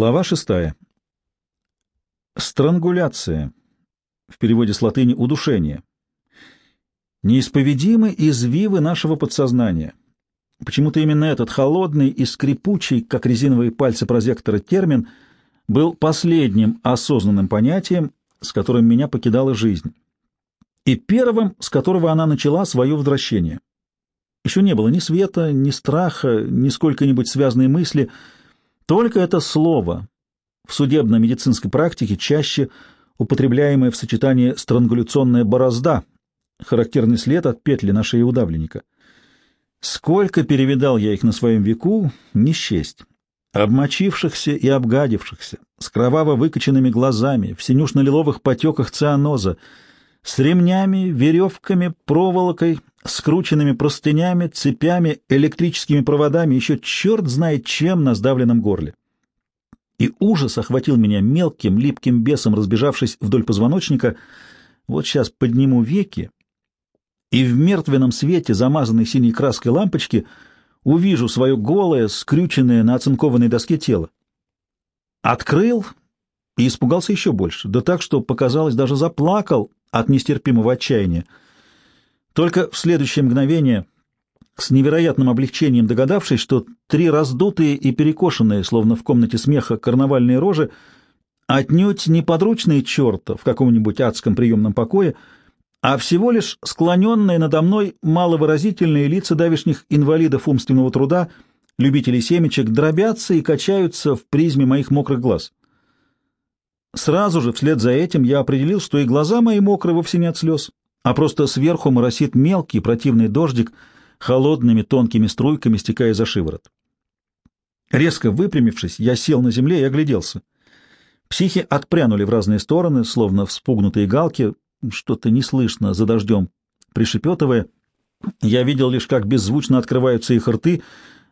Глава шестая. Странгуляция. В переводе с латыни «удушение». Неисповедимы извивы нашего подсознания. Почему-то именно этот холодный и скрипучий, как резиновые пальцы прозектора, термин был последним осознанным понятием, с которым меня покидала жизнь, и первым, с которого она начала свое возвращение. Еще не было ни света, ни страха, ни сколько-нибудь связанной мысли, только это слово в судебно-медицинской практике чаще употребляемое в сочетании странгуляционная борозда, характерный след от петли на шее удавленника. Сколько перевидал я их на своем веку, не счесть. Обмочившихся и обгадившихся, с кроваво выкоченными глазами, в синюшно-лиловых потеках цианоза, с ремнями, веревками, проволокой, скрученными простынями, цепями, электрическими проводами, еще черт знает чем на сдавленном горле. И ужас охватил меня мелким, липким бесом, разбежавшись вдоль позвоночника. Вот сейчас подниму веки, и в мертвенном свете, замазанной синей краской лампочки, увижу свое голое, скрюченное на оцинкованной доске тело. Открыл и испугался еще больше, да так, что, показалось, даже заплакал от нестерпимого отчаяния. Только в следующее мгновение, с невероятным облегчением догадавшись, что три раздутые и перекошенные, словно в комнате смеха, карнавальные рожи, отнюдь не подручные черта в каком-нибудь адском приемном покое, а всего лишь склоненные надо мной маловыразительные лица давишних инвалидов умственного труда, любителей семечек, дробятся и качаются в призме моих мокрых глаз. Сразу же, вслед за этим, я определил, что и глаза мои мокрые вовсе не от слез, а просто сверху моросит мелкий противный дождик, холодными тонкими струйками стекая за шиворот. Резко выпрямившись, я сел на земле и огляделся. Психи отпрянули в разные стороны, словно вспугнутые галки, что-то не слышно за дождем, пришепетывая. Я видел лишь, как беззвучно открываются их рты,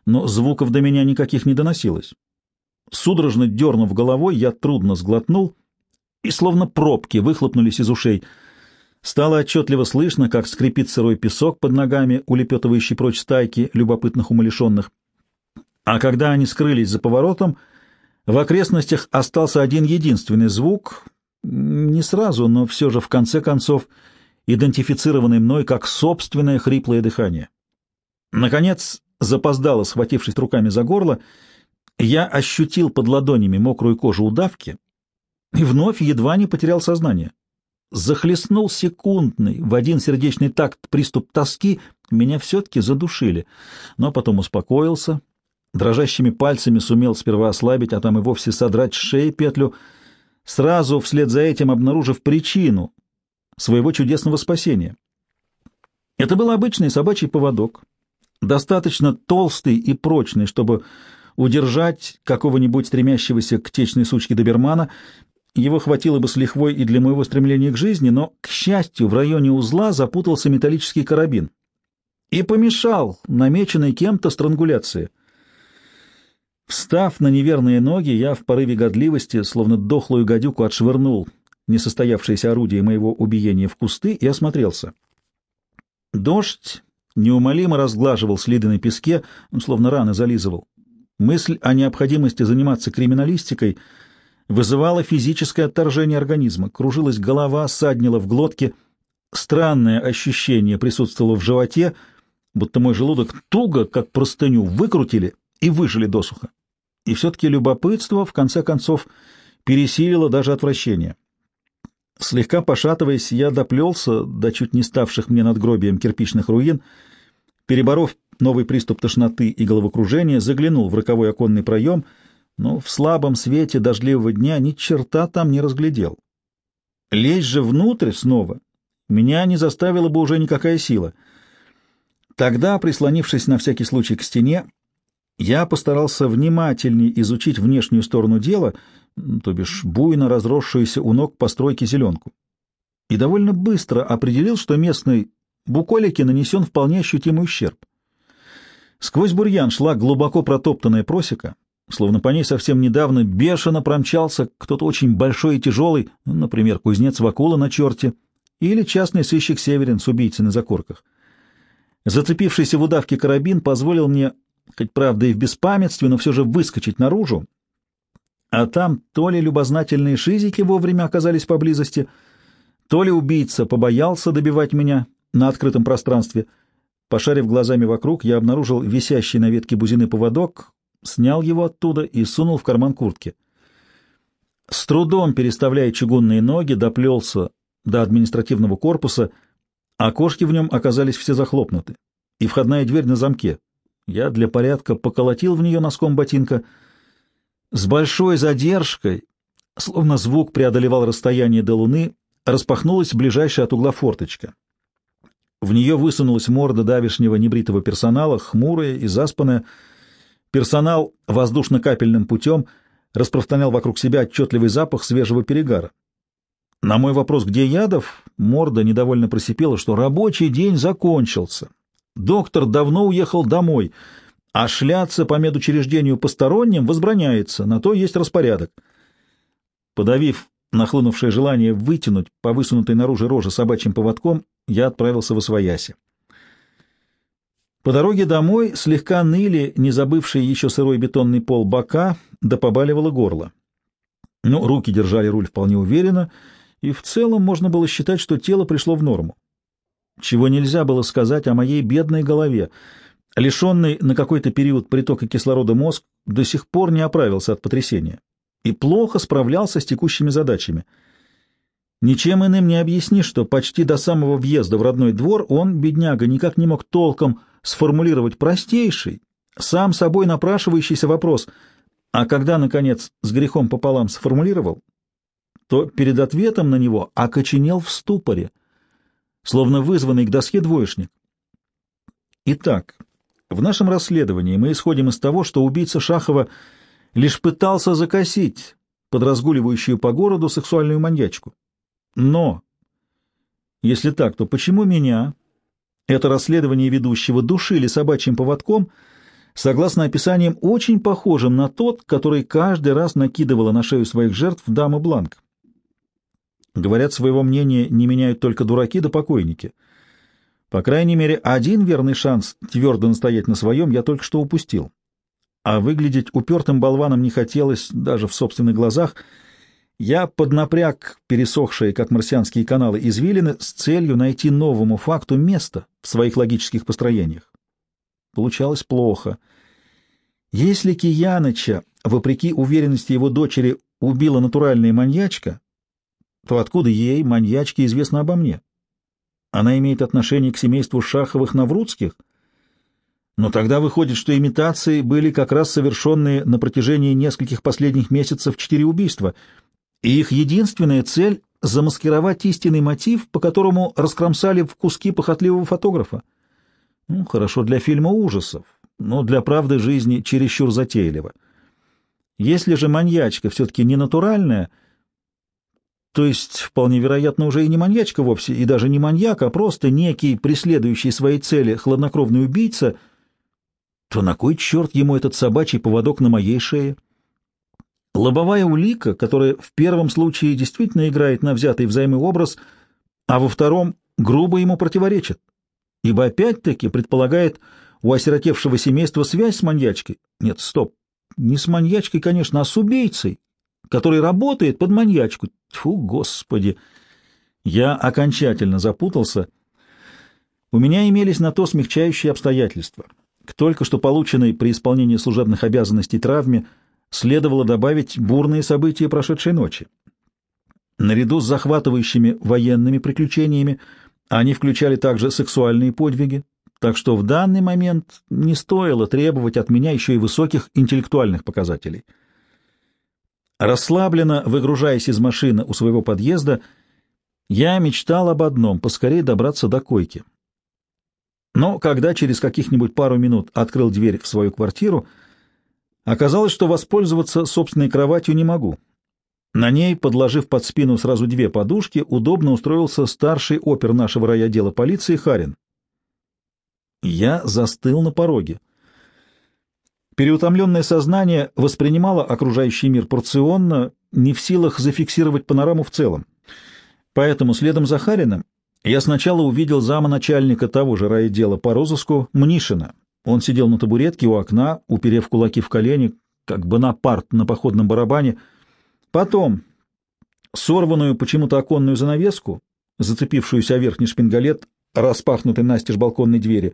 но звуков до меня никаких не доносилось. Судорожно дернув головой, я трудно сглотнул, и словно пробки выхлопнулись из ушей. Стало отчетливо слышно, как скрипит сырой песок под ногами, улепетывающий прочь стайки любопытных умалишенных. А когда они скрылись за поворотом, в окрестностях остался один единственный звук, не сразу, но все же в конце концов идентифицированный мной как собственное хриплое дыхание. Наконец, запоздало схватившись руками за горло, я ощутил под ладонями мокрую кожу удавки и вновь едва не потерял сознание. Захлестнул секундный, в один сердечный такт приступ тоски, меня все-таки задушили, но потом успокоился, дрожащими пальцами сумел сперва ослабить, а там и вовсе содрать с шеи петлю, сразу вслед за этим обнаружив причину своего чудесного спасения. Это был обычный собачий поводок, достаточно толстый и прочный, чтобы удержать какого-нибудь стремящегося к течной сучке добермана. Его хватило бы с лихвой и для моего стремления к жизни, но, к счастью, в районе узла запутался металлический карабин и помешал намеченной кем-то странгуляции. Встав на неверные ноги, я в порыве годливости, словно дохлую гадюку, отшвырнул несостоявшееся орудие моего убиения в кусты и осмотрелся. Дождь неумолимо разглаживал следы на песке, словно раны зализывал. Мысль о необходимости заниматься криминалистикой вызывала физическое отторжение организма, кружилась голова, саднила в глотке, странное ощущение присутствовало в животе, будто мой желудок туго, как простыню, выкрутили и выжили досуха. И все-таки любопытство, в конце концов, пересилило даже отвращение. Слегка пошатываясь, я доплелся до чуть не ставших мне надгробием кирпичных руин, переборов новый приступ тошноты и головокружения, заглянул в роковой оконный проем, но в слабом свете дождливого дня ни черта там не разглядел. Лезть же внутрь снова меня не заставила бы уже никакая сила. Тогда, прислонившись на всякий случай к стене, я постарался внимательнее изучить внешнюю сторону дела, то бишь буйно разросшуюся у ног постройки зеленку, и довольно быстро определил, что местной буколике нанесен вполне ощутимый ущерб. Сквозь бурьян шла глубоко протоптанная просека, словно по ней совсем недавно бешено промчался кто-то очень большой и тяжелый, ну, например, кузнец Вакула на черте или частный сыщик Северин с убийцей на закорках. Зацепившийся в удавке карабин позволил мне, хоть правда и в беспамятстве, но все же выскочить наружу, А там то ли любознательные шизики вовремя оказались поблизости, то ли убийца побоялся добивать меня на открытом пространстве. Пошарив глазами вокруг, я обнаружил висящий на ветке бузины поводок, снял его оттуда и сунул в карман куртки. С трудом переставляя чугунные ноги, доплелся до административного корпуса, окошки в нем оказались все захлопнуты, и входная дверь на замке. Я для порядка поколотил в нее носком ботинка. С большой задержкой, словно звук преодолевал расстояние до луны, распахнулась ближайшая от угла форточка. В нее высунулась морда давишнего небритого персонала, хмурая и заспанная. Персонал воздушно-капельным путем распространял вокруг себя отчетливый запах свежего перегара. На мой вопрос, где Ядов, морда недовольно просипела, что рабочий день закончился. Доктор давно уехал домой, а шляться по медучреждению посторонним возбраняется, на то есть распорядок. Подавив нахлынувшее желание вытянуть по высунутой наружу роже собачьим поводком, я отправился в Освояси. По дороге домой слегка ныли, не забывшие еще сырой бетонный пол бока, да побаливало горло. Но руки держали руль вполне уверенно, и в целом можно было считать, что тело пришло в норму. Чего нельзя было сказать о моей бедной голове. Лишенный на какой-то период притока кислорода мозг до сих пор не оправился от потрясения и плохо справлялся с текущими задачами. Ничем иным не объясни, что почти до самого въезда в родной двор он, бедняга, никак не мог толком сформулировать простейший, сам собой напрашивающийся вопрос, а когда, наконец, с грехом пополам сформулировал, то перед ответом на него окоченел в ступоре, словно вызванный к доске двоечник. Итак, в нашем расследовании мы исходим из того, что убийца Шахова лишь пытался закосить под разгуливающую по городу сексуальную маньячку. Но, если так, то почему меня, это расследование ведущего душили собачьим поводком, согласно описаниям, очень похожим на тот, который каждый раз накидывала на шею своих жертв дама Бланк. Говорят, своего мнения не меняют только дураки да покойники. По крайней мере, один верный шанс твердо настоять на своем я только что упустил. А выглядеть упертым болваном не хотелось даже в собственных глазах — я поднапряг пересохшие, как марсианские каналы, извилины с целью найти новому факту место в своих логических построениях. Получалось плохо. Если Кияныча, вопреки уверенности его дочери, убила натуральная маньячка, то откуда ей, маньячке, известно обо мне? Она имеет отношение к семейству Шаховых-Наврудских? Но тогда выходит, что имитации были как раз совершенные на протяжении нескольких последних месяцев четыре убийства — и их единственная цель — замаскировать истинный мотив, по которому раскромсали в куски похотливого фотографа. Ну, хорошо для фильма ужасов, но для правды жизни чересчур затейливо. Если же маньячка все-таки не натуральная, то есть, вполне вероятно, уже и не маньячка вовсе, и даже не маньяк, а просто некий преследующий свои цели хладнокровный убийца, то на кой черт ему этот собачий поводок на моей шее? Лобовая улика, которая в первом случае действительно играет на взятый взаймы образ, а во втором грубо ему противоречит, ибо опять-таки предполагает у осиротевшего семейства связь с маньячкой. Нет, стоп, не с маньячкой, конечно, а с убийцей, который работает под маньячку. Фу, господи! Я окончательно запутался. У меня имелись на то смягчающие обстоятельства. К только что полученной при исполнении служебных обязанностей травме – следовало добавить бурные события прошедшей ночи. Наряду с захватывающими военными приключениями они включали также сексуальные подвиги, так что в данный момент не стоило требовать от меня еще и высоких интеллектуальных показателей. Расслабленно выгружаясь из машины у своего подъезда, я мечтал об одном — поскорее добраться до койки. Но когда через каких-нибудь пару минут открыл дверь в свою квартиру — Оказалось, что воспользоваться собственной кроватью не могу. На ней, подложив под спину сразу две подушки, удобно устроился старший опер нашего райотдела полиции Харин. Я застыл на пороге. Переутомленное сознание воспринимало окружающий мир порционно, не в силах зафиксировать панораму в целом. Поэтому следом за Харином я сначала увидел замоначальника того же райотдела по розыску Мнишина, он сидел на табуретке у окна, уперев кулаки в колени, как Бонапарт на походном барабане. Потом сорванную почему-то оконную занавеску, зацепившуюся о верхний шпингалет, распахнутой настежь балконной двери.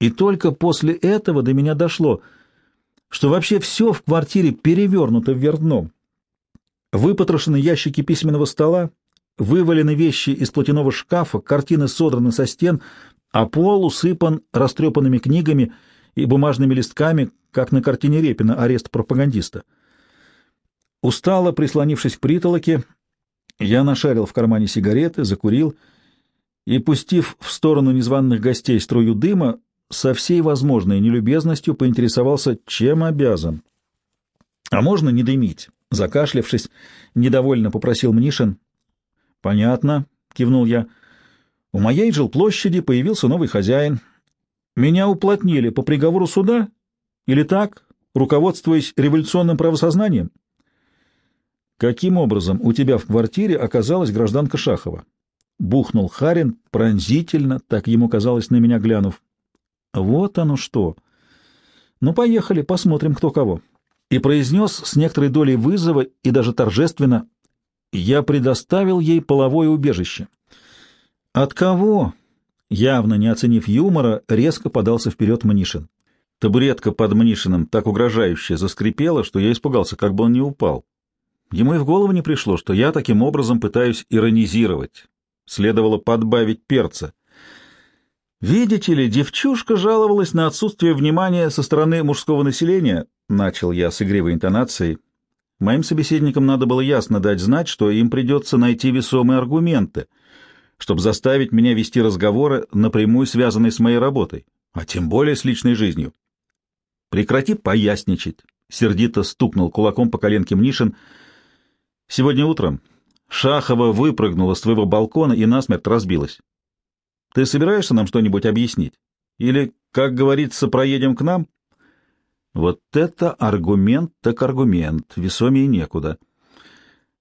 И только после этого до меня дошло, что вообще все в квартире перевернуто вверх дном. Выпотрошены ящики письменного стола, вывалены вещи из платяного шкафа, картины содраны со стен, а пол усыпан растрепанными книгами и бумажными листками, как на картине Репина «Арест пропагандиста». Устало прислонившись к притолоке, я нашарил в кармане сигареты, закурил и, пустив в сторону незваных гостей струю дыма, со всей возможной нелюбезностью поинтересовался, чем обязан. — А можно не дымить? — закашлявшись, недовольно попросил Мнишин. — Понятно, — кивнул я. — У моей жилплощади появился новый хозяин. Меня уплотнили по приговору суда? Или так, руководствуясь революционным правосознанием? — Каким образом у тебя в квартире оказалась гражданка Шахова? Бухнул Харин пронзительно, так ему казалось на меня глянув. Вот оно что. Ну, поехали, посмотрим, кто кого. И произнес с некоторой долей вызова и даже торжественно «Я предоставил ей половое убежище». «От кого?» Явно не оценив юмора, резко подался вперед Мнишин. Табуретка под Мнишиным так угрожающе заскрипела, что я испугался, как бы он не упал. Ему и в голову не пришло, что я таким образом пытаюсь иронизировать. Следовало подбавить перца. «Видите ли, девчушка жаловалась на отсутствие внимания со стороны мужского населения», — начал я с игривой интонацией. Моим собеседникам надо было ясно дать знать, что им придется найти весомые аргументы, чтобы заставить меня вести разговоры, напрямую связанные с моей работой, а тем более с личной жизнью. «Прекрати поясничать», — сердито стукнул кулаком по коленке Мнишин, — Сегодня утром Шахова выпрыгнула с твоего балкона и насмерть разбилась. Ты собираешься нам что-нибудь объяснить? Или, как говорится, проедем к нам? Вот это аргумент так аргумент, весомее некуда.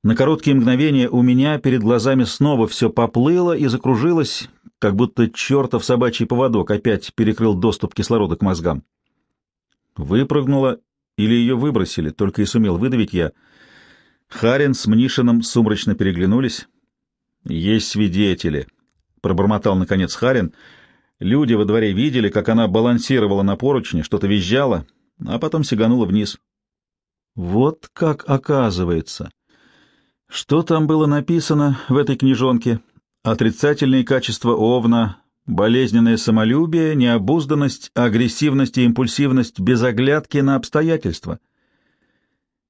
На короткие мгновения у меня перед глазами снова все поплыло и закружилось, как будто чертов собачий поводок опять перекрыл доступ кислорода к мозгам. Выпрыгнула или ее выбросили, только и сумел выдавить я — Харин с Мнишиным сумрачно переглянулись. «Есть свидетели», — пробормотал наконец Харин. «Люди во дворе видели, как она балансировала на поручне, что-то визжала, а потом сиганула вниз». «Вот как оказывается. Что там было написано в этой книжонке? Отрицательные качества Овна, болезненное самолюбие, необузданность, агрессивность и импульсивность без оглядки на обстоятельства».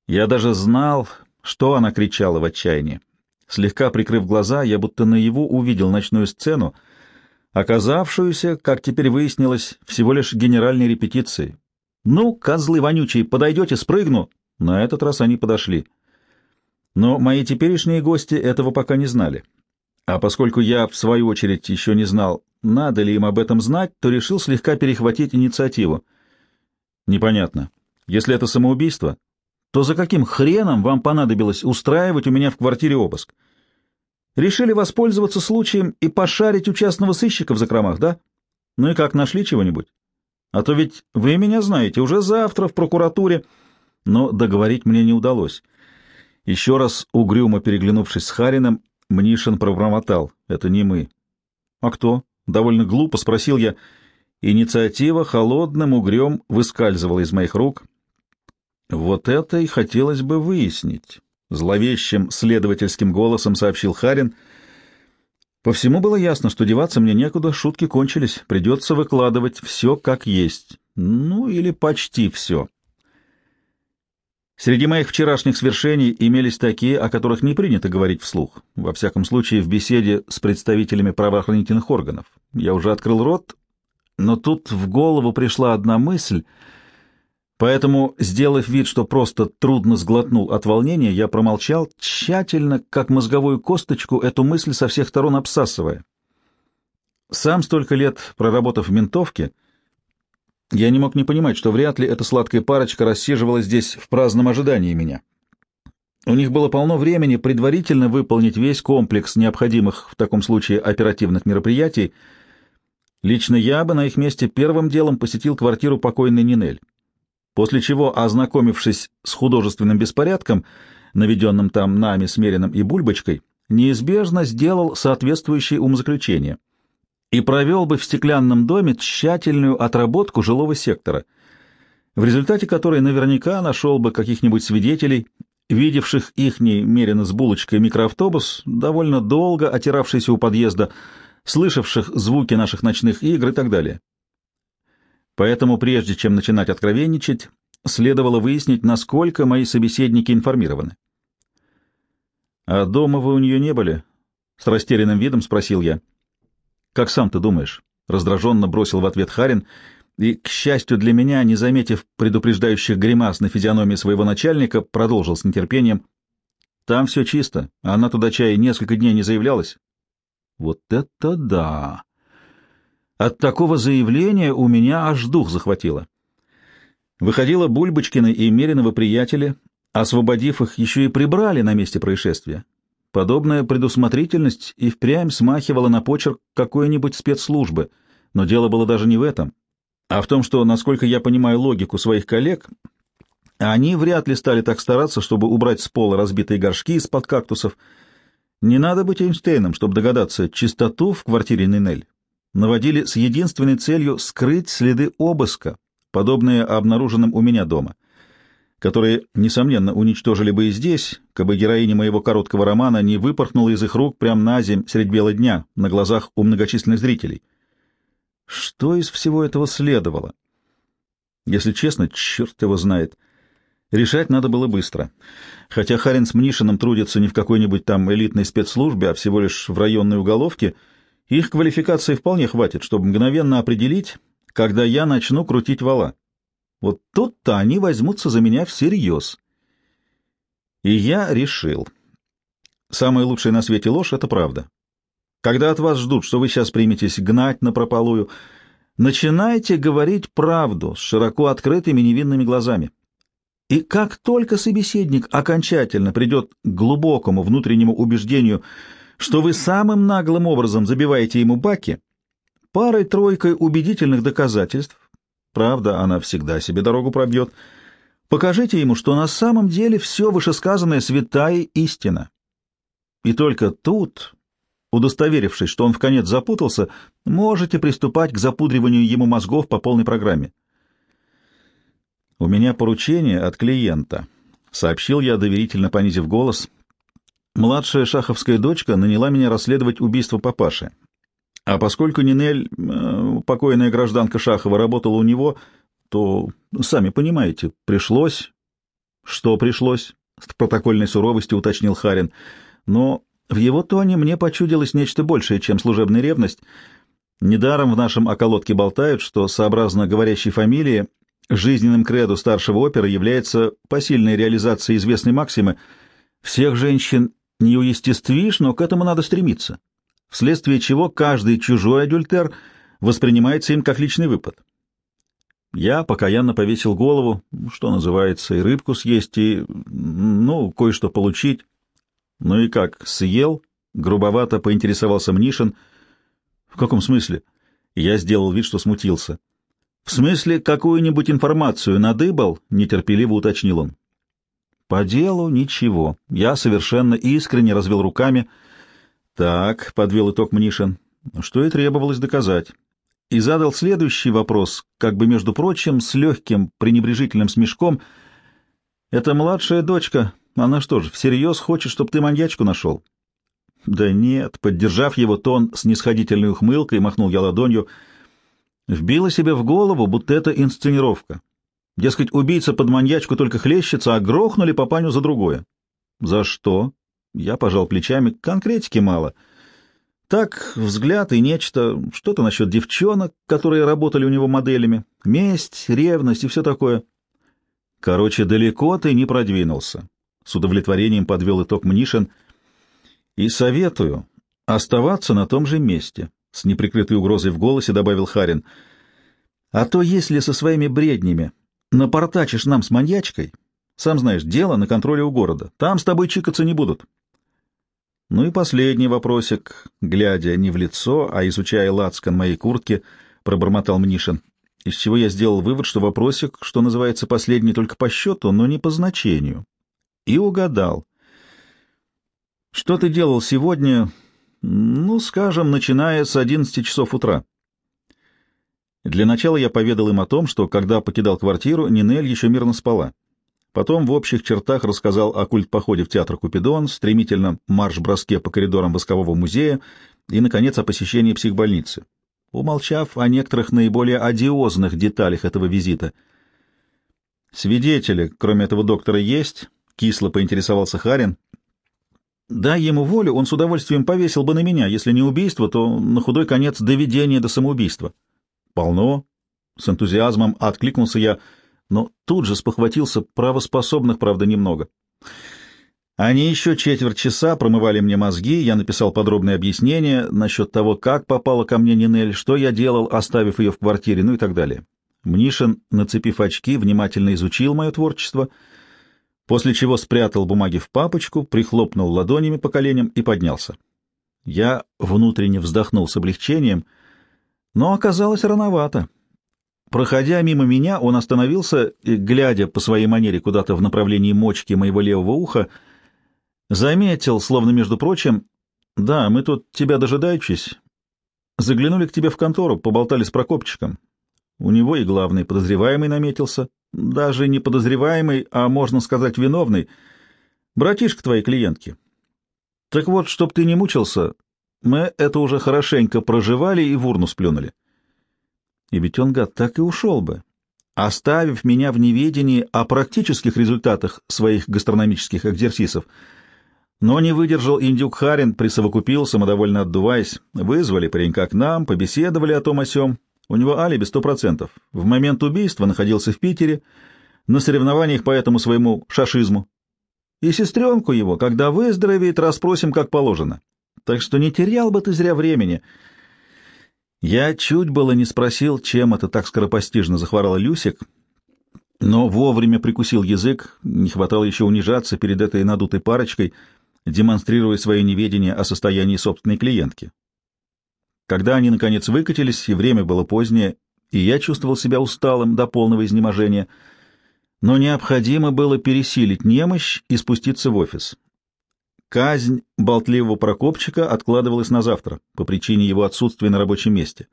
Я даже знал, что она кричала в отчаянии? Слегка прикрыв глаза, я будто наяву увидел ночную сцену, оказавшуюся, как теперь выяснилось, всего лишь генеральной репетицией. «Ну, козлы вонючие, подойдете, спрыгну!» На этот раз они подошли. Но мои теперешние гости этого пока не знали. А поскольку я, в свою очередь, еще не знал, надо ли им об этом знать, то решил слегка перехватить инициативу. Непонятно. Если это самоубийство, то за каким хреном вам понадобилось устраивать у меня в квартире обыск? Решили воспользоваться случаем и пошарить у частного сыщика в закромах, да? Ну и как, нашли чего-нибудь? А то ведь вы меня знаете, уже завтра в прокуратуре... Но договорить мне не удалось. Еще раз угрюмо переглянувшись с Харином, Мнишин пробормотал. Это не мы. А кто? Довольно глупо спросил я. Инициатива холодным угрем выскальзывала из моих рук. Вот это и хотелось бы выяснить, зловещим следовательским голосом сообщил Харин. По всему было ясно, что деваться мне некуда, шутки кончились, придется выкладывать все как есть. Ну, или почти все. Среди моих вчерашних свершений имелись такие, о которых не принято говорить вслух, во всяком случае в беседе с представителями правоохранительных органов. Я уже открыл рот, но тут в голову пришла одна мысль — Поэтому, сделав вид, что просто трудно сглотнул от волнения, я промолчал, тщательно, как мозговую косточку, эту мысль со всех сторон обсасывая. Сам столько лет проработав в ментовке, я не мог не понимать, что вряд ли эта сладкая парочка рассиживала здесь в праздном ожидании меня. У них было полно времени предварительно выполнить весь комплекс необходимых в таком случае оперативных мероприятий. Лично я бы на их месте первым делом посетил квартиру покойной Нинель. после чего, ознакомившись с художественным беспорядком, наведенным там нами, Смериным и Бульбочкой, неизбежно сделал соответствующее умозаключение и провел бы в стеклянном доме тщательную отработку жилого сектора, в результате которой наверняка нашел бы каких-нибудь свидетелей, видевших ихний Мерина с булочкой микроавтобус, довольно долго отиравшийся у подъезда, слышавших звуки наших ночных игр и так далее. Поэтому прежде чем начинать откровенничать, следовало выяснить, насколько мои собеседники информированы. «А дома вы у нее не были?» — с растерянным видом спросил я. «Как сам ты думаешь?» — раздраженно бросил в ответ Харин, и, к счастью для меня, не заметив предупреждающих гримас на физиономии своего начальника, продолжил с нетерпением. «Там все чисто. Она туда чай несколько дней не заявлялась». «Вот это да!» От такого заявления у меня аж дух захватило. Выходила Бульбочкина и Меринова приятели, освободив их, еще и прибрали на месте происшествия. Подобная предусмотрительность и впрямь смахивала на почерк какой-нибудь спецслужбы, но дело было даже не в этом, а в том, что, насколько я понимаю логику своих коллег, они вряд ли стали так стараться, чтобы убрать с пола разбитые горшки из-под кактусов. Не надо быть Эйнштейном, чтобы догадаться, чистоту в квартире Нинель наводили с единственной целью скрыть следы обыска, подобные обнаруженным у меня дома которые, несомненно, уничтожили бы и здесь, кабы героиня моего короткого романа не выпорхнула из их рук прямо на земь средь бела дня, на глазах у многочисленных зрителей. Что из всего этого следовало? Если честно, черт его знает. Решать надо было быстро. Хотя Харин с Мнишиным трудятся не в какой-нибудь там элитной спецслужбе, а всего лишь в районной уголовке, их квалификации вполне хватит, чтобы мгновенно определить, когда я начну крутить вала. Вот тут-то они возьмутся за меня всерьез. И я решил. Самая лучшая на свете ложь — это правда. Когда от вас ждут, что вы сейчас приметесь гнать на прополую, начинайте говорить правду с широко открытыми невинными глазами. И как только собеседник окончательно придет к глубокому внутреннему убеждению, что вы самым наглым образом забиваете ему баки, парой-тройкой убедительных доказательств, Правда, она всегда себе дорогу пробьет. Покажите ему, что на самом деле все вышесказанное святая истина. И только тут, удостоверившись, что он в конец запутался, можете приступать к запудриванию ему мозгов по полной программе. «У меня поручение от клиента», — сообщил я, доверительно понизив голос. «Младшая шаховская дочка наняла меня расследовать убийство папаши. А поскольку Нинель, э, покойная гражданка Шахова, работала у него, то, сами понимаете, пришлось... Что пришлось? С протокольной суровостью уточнил Харин. Но в его тоне мне почудилось нечто большее, чем служебная ревность. Недаром в нашем околотке болтают, что, сообразно говорящей фамилии, жизненным кредо старшего опера является посильная реализация известной максимы «Всех женщин не уестествишь, но к этому надо стремиться» вследствие чего каждый чужой адюльтер воспринимается им как личный выпад. Я покаянно повесил голову, что называется, и рыбку съесть, и, ну, кое-что получить. Ну и как, съел? Грубовато поинтересовался Мнишин. В каком смысле? Я сделал вид, что смутился. В смысле, какую-нибудь информацию надыбал? Нетерпеливо уточнил он. По делу ничего. Я совершенно искренне развел руками — так, — подвел итог Мнишин, — что и требовалось доказать. И задал следующий вопрос, как бы, между прочим, с легким пренебрежительным смешком. «Это младшая дочка. Она что ж, всерьез хочет, чтобы ты маньячку нашел?» «Да нет», — поддержав его тон с нисходительной ухмылкой, махнул я ладонью, вбила себе в голову, будто это инсценировка. Дескать, убийца под маньячку только хлещется, а грохнули папаню за другое. «За что?» Я пожал плечами, конкретики мало. Так, взгляд и нечто, что-то насчет девчонок, которые работали у него моделями, месть, ревность и все такое. Короче, далеко ты не продвинулся. С удовлетворением подвел итог Мнишин. И советую оставаться на том же месте, с неприкрытой угрозой в голосе добавил Харин. А то если со своими бреднями напортачишь нам с маньячкой, сам знаешь, дело на контроле у города. Там с тобой чикаться не будут. Ну и последний вопросик, глядя не в лицо, а изучая лацкан моей куртки, пробормотал Мнишин. из чего я сделал вывод, что вопросик, что называется, последний только по счету, но не по значению. И угадал. Что ты делал сегодня, ну, скажем, начиная с 11 часов утра? Для начала я поведал им о том, что, когда покидал квартиру, Нинель еще мирно спала. Потом в общих чертах рассказал о культ-походе в театр Купидон, стремительном марш-броске по коридорам воскового музея и, наконец, о посещении психбольницы, умолчав о некоторых наиболее одиозных деталях этого визита. «Свидетели, кроме этого доктора, есть?» — кисло поинтересовался Харин. «Дай ему волю, он с удовольствием повесил бы на меня, если не убийство, то на худой конец доведение до самоубийства». «Полно!» — с энтузиазмом откликнулся я, но тут же спохватился, правоспособных, правда, немного. Они еще четверть часа промывали мне мозги, я написал подробное объяснение насчет того, как попала ко мне Нинель, что я делал, оставив ее в квартире, ну и так далее. Мнишин, нацепив очки, внимательно изучил мое творчество, после чего спрятал бумаги в папочку, прихлопнул ладонями по коленям и поднялся. Я внутренне вздохнул с облегчением — но оказалось рановато. Проходя мимо меня, он остановился и, глядя по своей манере куда-то в направлении мочки моего левого уха, заметил, словно между прочим, «Да, мы тут тебя дожидаючись. Заглянули к тебе в контору, поболтали с Прокопчиком. У него и главный подозреваемый наметился, даже не подозреваемый, а, можно сказать, виновный, братишка твоей клиентки. Так вот, чтоб ты не мучился, мы это уже хорошенько проживали и в урну сплюнули. И ведь он, гад, так и ушел бы, оставив меня в неведении о практических результатах своих гастрономических экзерсисов. Но не выдержал индюк Харин, присовокупил, самодовольно отдуваясь. Вызвали паренька к нам, побеседовали о том о сём. У него алиби сто процентов. В момент убийства находился в Питере, на соревнованиях по этому своему шашизму. И сестренку его, когда выздоровеет, расспросим, как положено так что не терял бы ты зря времени. Я чуть было не спросил, чем это так скоропостижно захворала Люсик, но вовремя прикусил язык, не хватало еще унижаться перед этой надутой парочкой, демонстрируя свое неведение о состоянии собственной клиентки. Когда они, наконец, выкатились, и время было позднее, и я чувствовал себя усталым до полного изнеможения, но необходимо было пересилить немощь и спуститься в офис. Казнь болтливого Прокопчика откладывалась на завтра по причине его отсутствия на рабочем месте.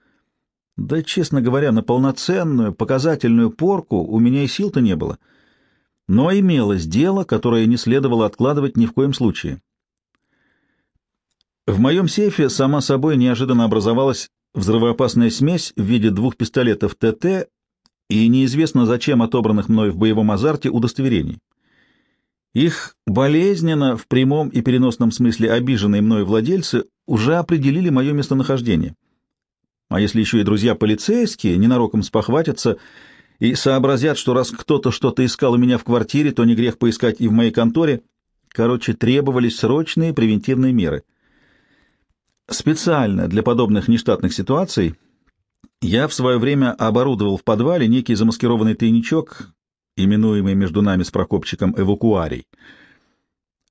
Да, честно говоря, на полноценную, показательную порку у меня и сил-то не было. Но имелось дело, которое не следовало откладывать ни в коем случае. В моем сейфе, сама собой, неожиданно образовалась взрывоопасная смесь в виде двух пистолетов ТТ и неизвестно зачем отобранных мной в боевом азарте удостоверений. Их болезненно, в прямом и переносном смысле обиженные мною владельцы, уже определили мое местонахождение. А если еще и друзья полицейские ненароком спохватятся и сообразят, что раз кто-то что-то искал у меня в квартире, то не грех поискать и в моей конторе. Короче, требовались срочные превентивные меры. Специально для подобных нештатных ситуаций я в свое время оборудовал в подвале некий замаскированный тайничок, именуемый между нами с Прокопчиком эвакуарий.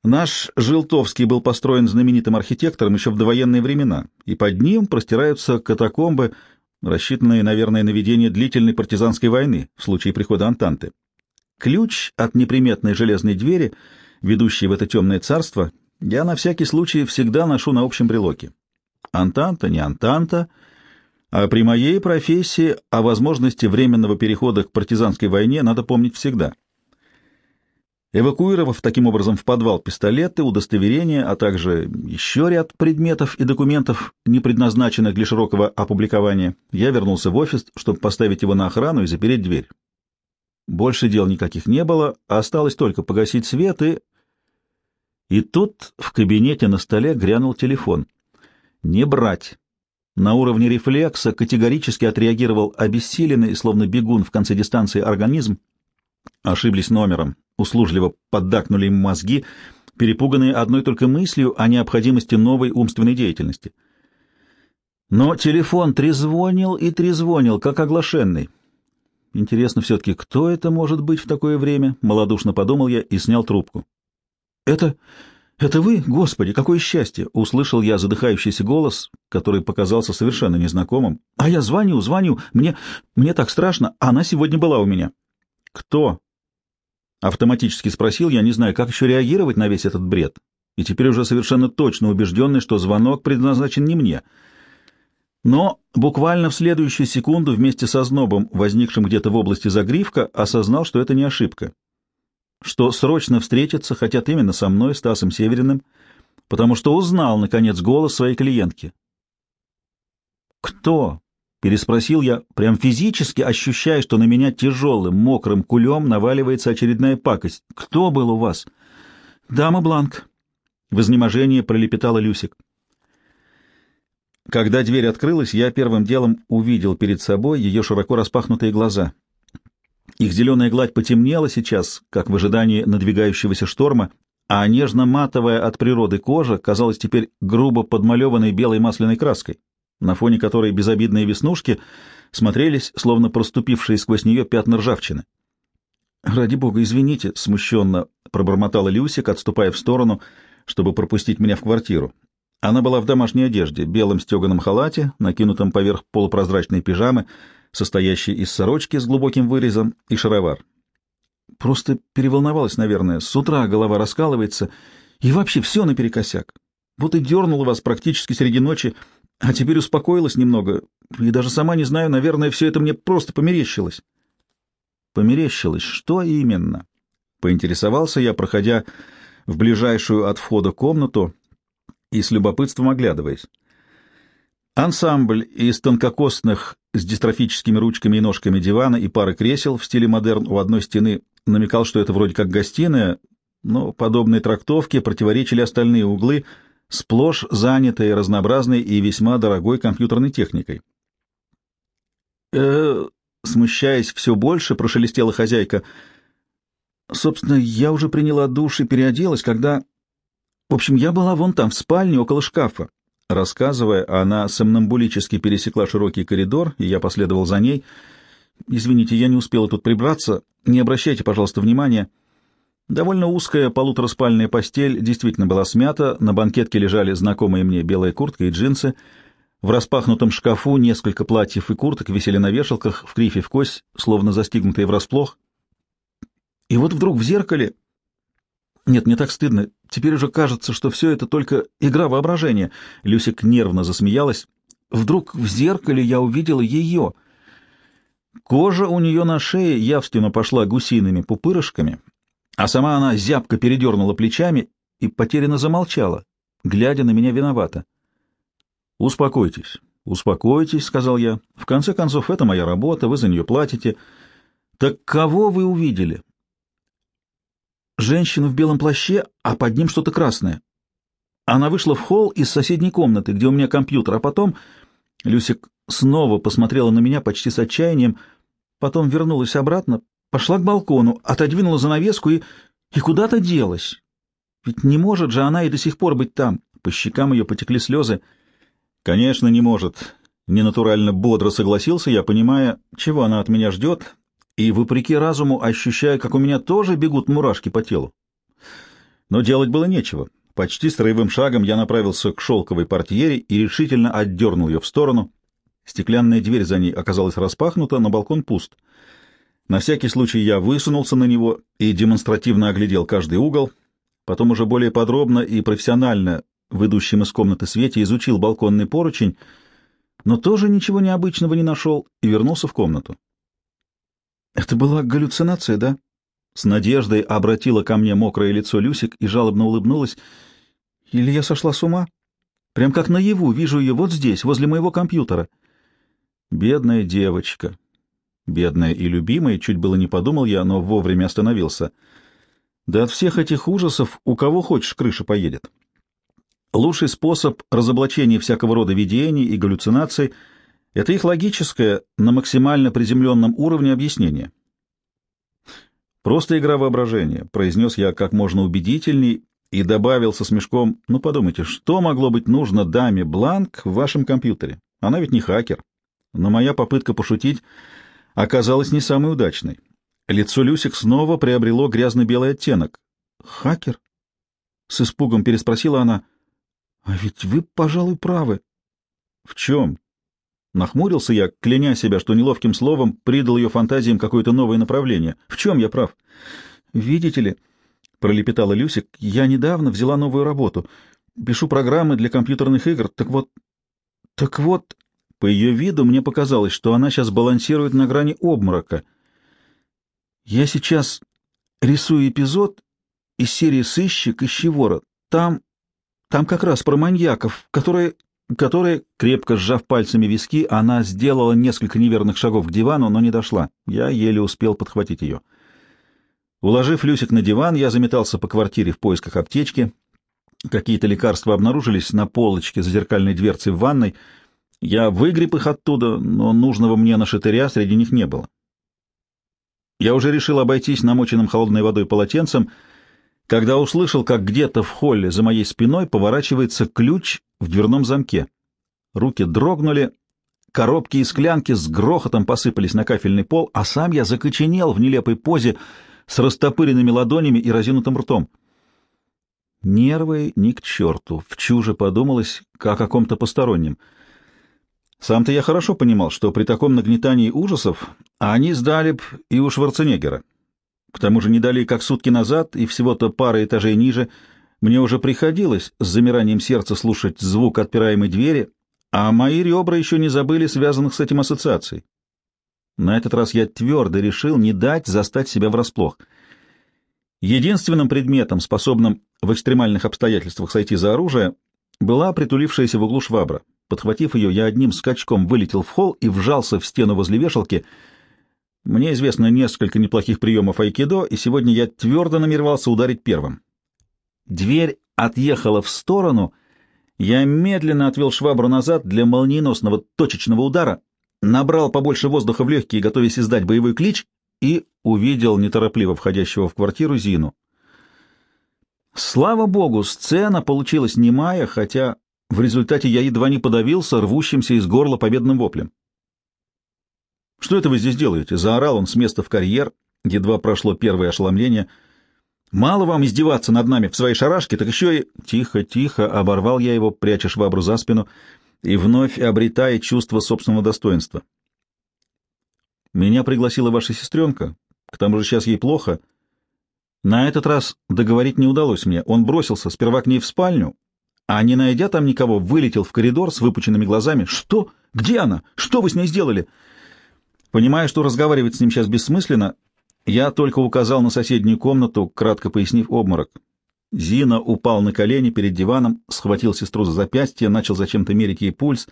Наш Жилтовский был построен знаменитым архитектором еще в довоенные времена, и под ним простираются катакомбы, рассчитанные, наверное, на ведение длительной партизанской войны в случае прихода Антанты. Ключ от неприметной железной двери, ведущей в это темное царство, я на всякий случай всегда ношу на общем брелоке. Антанта, не Антанта — а при моей профессии о возможности временного перехода к партизанской войне надо помнить всегда. Эвакуировав таким образом в подвал пистолеты, удостоверения, а также еще ряд предметов и документов, не предназначенных для широкого опубликования, я вернулся в офис, чтобы поставить его на охрану и запереть дверь. Больше дел никаких не было, осталось только погасить свет и... И тут в кабинете на столе грянул телефон. «Не брать!» На уровне рефлекса категорически отреагировал обессиленный, словно бегун в конце дистанции организм. Ошиблись номером, услужливо поддакнули им мозги, перепуганные одной только мыслью о необходимости новой умственной деятельности. Но телефон трезвонил и трезвонил, как оглашенный. Интересно все-таки, кто это может быть в такое время? Малодушно подумал я и снял трубку. «Это... «Это вы? Господи, какое счастье!» — услышал я задыхающийся голос, который показался совершенно незнакомым. «А я звоню, звоню. Мне... мне так страшно. Она сегодня была у меня». «Кто?» — автоматически спросил я, не знаю, как еще реагировать на весь этот бред. И теперь уже совершенно точно убежденный, что звонок предназначен не мне. Но буквально в следующую секунду вместе со знобом, возникшим где-то в области загривка, осознал, что это не ошибка что срочно встретиться хотят именно со мной, Стасом Севериным, потому что узнал, наконец, голос своей клиентки. «Кто?» — переспросил я, прям физически ощущая, что на меня тяжелым, мокрым кулем наваливается очередная пакость. «Кто был у вас?» «Дама Бланк», — в изнеможении пролепетала Люсик. Когда дверь открылась, я первым делом увидел перед собой ее широко распахнутые глаза — их зеленая гладь потемнела сейчас, как в ожидании надвигающегося шторма, а нежно-матовая от природы кожа казалась теперь грубо подмалеванной белой масляной краской, на фоне которой безобидные веснушки смотрелись, словно проступившие сквозь нее пятна ржавчины. «Ради бога, извините», — смущенно пробормотала Люсик, отступая в сторону, чтобы пропустить меня в квартиру. Она была в домашней одежде, белом стеганом халате, накинутом поверх полупрозрачной пижамы, состоящий из сорочки с глубоким вырезом и шаровар. Просто переволновалась, наверное. С утра голова раскалывается, и вообще все наперекосяк. Вот и дернула вас практически среди ночи, а теперь успокоилась немного, и даже сама не знаю, наверное, все это мне просто померещилось. Померещилось? Что именно? Поинтересовался я, проходя в ближайшую от входа комнату и с любопытством оглядываясь. Ансамбль из тонкокостных с дистрофическими ручками и ножками дивана и пары кресел в стиле модерн у одной стены намекал, что это вроде как гостиная, но подобные трактовки противоречили остальные углы, сплошь занятые разнообразной и весьма дорогой компьютерной техникой. э смущаясь все больше, прошелестела хозяйка. «Собственно, я уже приняла душ и переоделась, когда... В общем, я была вон там, в спальне, около шкафа. Рассказывая, она сомнамбулически пересекла широкий коридор, и я последовал за ней. «Извините, я не успела тут прибраться. Не обращайте, пожалуйста, внимания». Довольно узкая полутораспальная постель действительно была смята, на банкетке лежали знакомые мне белая куртка и джинсы. В распахнутом шкафу несколько платьев и курток висели на вешалках, в крифе в кость, словно застигнутые врасплох. И вот вдруг в зеркале нет, мне так стыдно. Теперь уже кажется, что все это только игра воображения. Люсик нервно засмеялась. Вдруг в зеркале я увидела ее. Кожа у нее на шее явственно пошла гусиными пупырышками, а сама она зябко передернула плечами и потерянно замолчала, глядя на меня виновата. «Успокойтесь, успокойтесь», — сказал я. «В конце концов, это моя работа, вы за нее платите». «Так кого вы увидели?» Женщину в белом плаще, а под ним что-то красное. Она вышла в холл из соседней комнаты, где у меня компьютер, а потом... Люсик снова посмотрела на меня почти с отчаянием, потом вернулась обратно, пошла к балкону, отодвинула занавеску и... и куда-то делась. Ведь не может же она и до сих пор быть там. По щекам ее потекли слезы. Конечно, не может. Ненатурально бодро согласился я, понимая, чего она от меня ждет, и, вопреки разуму, ощущая, как у меня тоже бегут мурашки по телу. Но делать было нечего. Почти строевым шагом я направился к шелковой портьере и решительно отдернул ее в сторону. Стеклянная дверь за ней оказалась распахнута, но балкон пуст. На всякий случай я высунулся на него и демонстративно оглядел каждый угол, потом уже более подробно и профессионально в идущем из комнаты свете изучил балконный поручень, но тоже ничего необычного не нашел и вернулся в комнату. Это была галлюцинация, да? С надеждой обратила ко мне мокрое лицо Люсик и жалобно улыбнулась. Или я сошла с ума? Прям как наяву, вижу ее вот здесь, возле моего компьютера. Бедная девочка. Бедная и любимая, чуть было не подумал я, но вовремя остановился. Да от всех этих ужасов у кого хочешь крыша поедет. Лучший способ разоблачения всякого рода видений и галлюцинаций — это их логическое, на максимально приземленном уровне объяснение. «Просто игра воображения», — произнес я как можно убедительней и добавил со смешком, «Ну, подумайте, что могло быть нужно даме Бланк в вашем компьютере? Она ведь не хакер». Но моя попытка пошутить оказалась не самой удачной. Лицо Люсик снова приобрело грязно-белый оттенок. «Хакер? — с испугом переспросила она. — А ведь вы, пожалуй, правы. — В чем? Нахмурился я, кляня себя, что неловким словом придал ее фантазиям какое-то новое направление. В чем я прав? — Видите ли, — пролепетала Люсик, — я недавно взяла новую работу. Пишу программы для компьютерных игр. Так вот... Так вот... По ее виду мне показалось, что она сейчас балансирует на грани обморока. Я сейчас рисую эпизод из серии «Сыщик. Ищи вора». Там... Там как раз про маньяков, которые... которые, крепко сжав пальцами виски, она сделала несколько неверных шагов к дивану, но не дошла. Я еле успел подхватить ее. Уложив Люсик на диван, я заметался по квартире в поисках аптечки. Какие-то лекарства обнаружились на полочке за зеркальной дверцей в ванной. Я выгреб их оттуда, но нужного мне нашатыря среди них не было. Я уже решил обойтись намоченным холодной водой полотенцем, когда услышал, как где-то в холле за моей спиной поворачивается ключ в дверном замке. Руки дрогнули, коробки и склянки с грохотом посыпались на кафельный пол, а сам я закоченел в нелепой позе с растопыренными ладонями и разинутым ртом. Нервы ни к черту, в чуже подумалось, как о каком-то постороннем — сам-то я хорошо понимал, что при таком нагнетании ужасов они сдали б и у Шварценеггера. К тому же не дали как сутки назад, и всего-то пара этажей ниже, мне уже приходилось с замиранием сердца слушать звук отпираемой двери, а мои ребра еще не забыли связанных с этим ассоциаций. На этот раз я твердо решил не дать застать себя врасплох. Единственным предметом, способным в экстремальных обстоятельствах сойти за оружие, была притулившаяся в углу швабра. Подхватив ее, я одним скачком вылетел в холл и вжался в стену возле вешалки. Мне известно несколько неплохих приемов айкидо, и сегодня я твердо намеревался ударить первым. Дверь отъехала в сторону, я медленно отвел швабру назад для молниеносного точечного удара, набрал побольше воздуха в легкие, готовясь издать боевой клич, и увидел неторопливо входящего в квартиру Зину. Слава богу, сцена получилась немая, хотя в результате я едва не подавился рвущимся из горла победным воплем. «Что это вы здесь делаете?» — заорал он с места в карьер, едва прошло первое ошеломление. «Мало вам издеваться над нами в своей шарашке, так еще и...» «Тихо, тихо!» — оборвал я его, пряча швабру за спину и вновь обретая чувство собственного достоинства. «Меня пригласила ваша сестренка, к тому же сейчас ей плохо». На этот раз договорить не удалось мне. Он бросился сперва к ней в спальню, а не найдя там никого, вылетел в коридор с выпученными глазами. «Что? Где она? Что вы с ней сделали?» Понимая, что разговаривать с ним сейчас бессмысленно, я только указал на соседнюю комнату, кратко пояснив обморок. Зина упал на колени перед диваном, схватил сестру за запястье, начал зачем-то мерить ей пульс,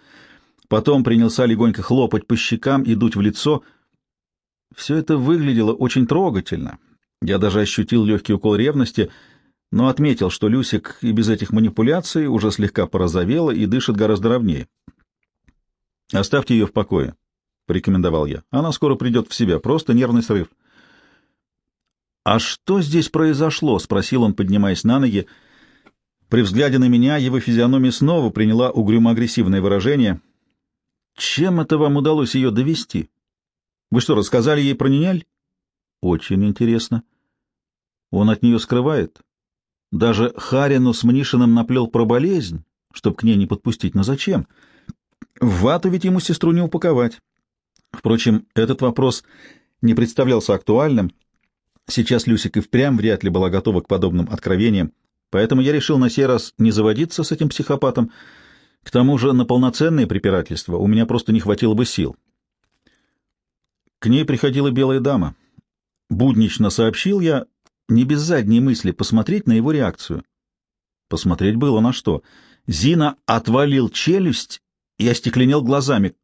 потом принялся легонько хлопать по щекам и дуть в лицо. Все это выглядело очень трогательно. Я даже ощутил легкий укол ревности — но отметил, что Люсик и без этих манипуляций уже слегка порозовела и дышит гораздо ровнее. «Оставьте ее в покое», — порекомендовал я. «Она скоро придет в себя, просто нервный срыв». «А что здесь произошло?» — спросил он, поднимаясь на ноги. При взгляде на меня его физиономия снова приняла угрюмо-агрессивное выражение. «Чем это вам удалось ее довести? Вы что, рассказали ей про Ниняль?» «Очень интересно. Он от нее скрывает?» Даже Харину с Мнишиным наплел про болезнь, чтоб к ней не подпустить. Но зачем? В вату ведь ему сестру не упаковать. Впрочем, этот вопрос не представлялся актуальным. Сейчас Люсик и впрямь вряд ли была готова к подобным откровениям, поэтому я решил на сей раз не заводиться с этим психопатом. К тому же на полноценные препирательства у меня просто не хватило бы сил. К ней приходила белая дама. Буднично сообщил я, не без задней мысли посмотреть на его реакцию. Посмотреть было на что. Зина отвалил челюсть и остекленел глазами.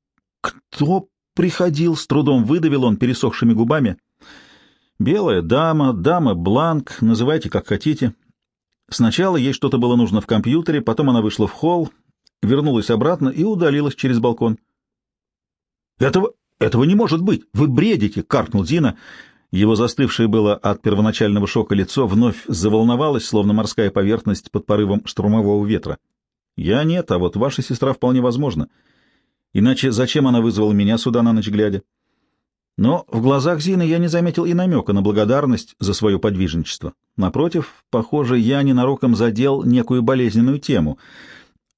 «Кто приходил?» — с трудом выдавил он пересохшими губами. «Белая дама, дама Бланк, называйте как хотите». Сначала ей что-то было нужно в компьютере, потом она вышла в холл, вернулась обратно и удалилась через балкон. «Этого, этого не может быть! Вы бредите!» — каркнул Зина. Его застывшее было от первоначального шока лицо вновь заволновалось, словно морская поверхность под порывом штурмового ветра. «Я нет, а вот ваша сестра вполне возможно. Иначе зачем она вызвала меня сюда на ночь глядя?» Но в глазах Зины я не заметил и намека на благодарность за свое подвижничество. Напротив, похоже, я ненароком задел некую болезненную тему.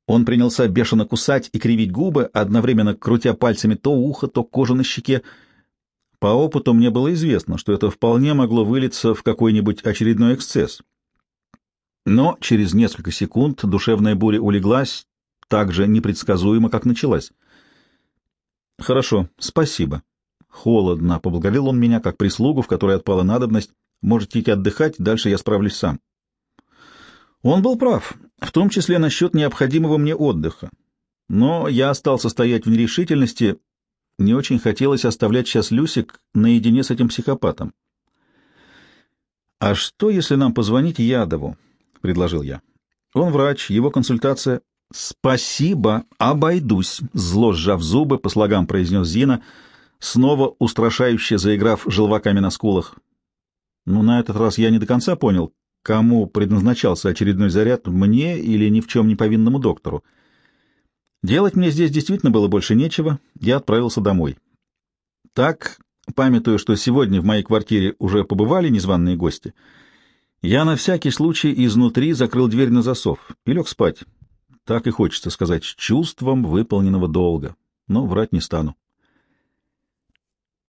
Он принялся бешено кусать и кривить губы, одновременно крутя пальцами то ухо, то кожу на щеке. По опыту мне было известно, что это вполне могло вылиться в какой-нибудь очередной эксцесс. Но через несколько секунд душевная буря улеглась так же непредсказуемо, как началась. «Хорошо, спасибо». Холодно поблагодарил он меня, как прислугу, в которой отпала надобность. «Можете идти отдыхать, дальше я справлюсь сам». Он был прав, в том числе насчет необходимого мне отдыха. Но я остался стоять в нерешительности. Не очень хотелось оставлять сейчас Люсик наедине с этим психопатом. «А что, если нам позвонить Ядову?» — предложил я. «Он врач, его консультация...» «Спасибо, обойдусь», — зло сжав зубы, по слогам произнес Зина, снова устрашающе заиграв желваками на скулах. Ну, на этот раз я не до конца понял, кому предназначался очередной заряд, мне или ни в чем не повинному доктору. Делать мне здесь действительно было больше нечего, я отправился домой. Так, памятуя, что сегодня в моей квартире уже побывали незваные гости, я на всякий случай изнутри закрыл дверь на засов и лег спать. Так и хочется сказать, с чувством выполненного долга, но врать не стану.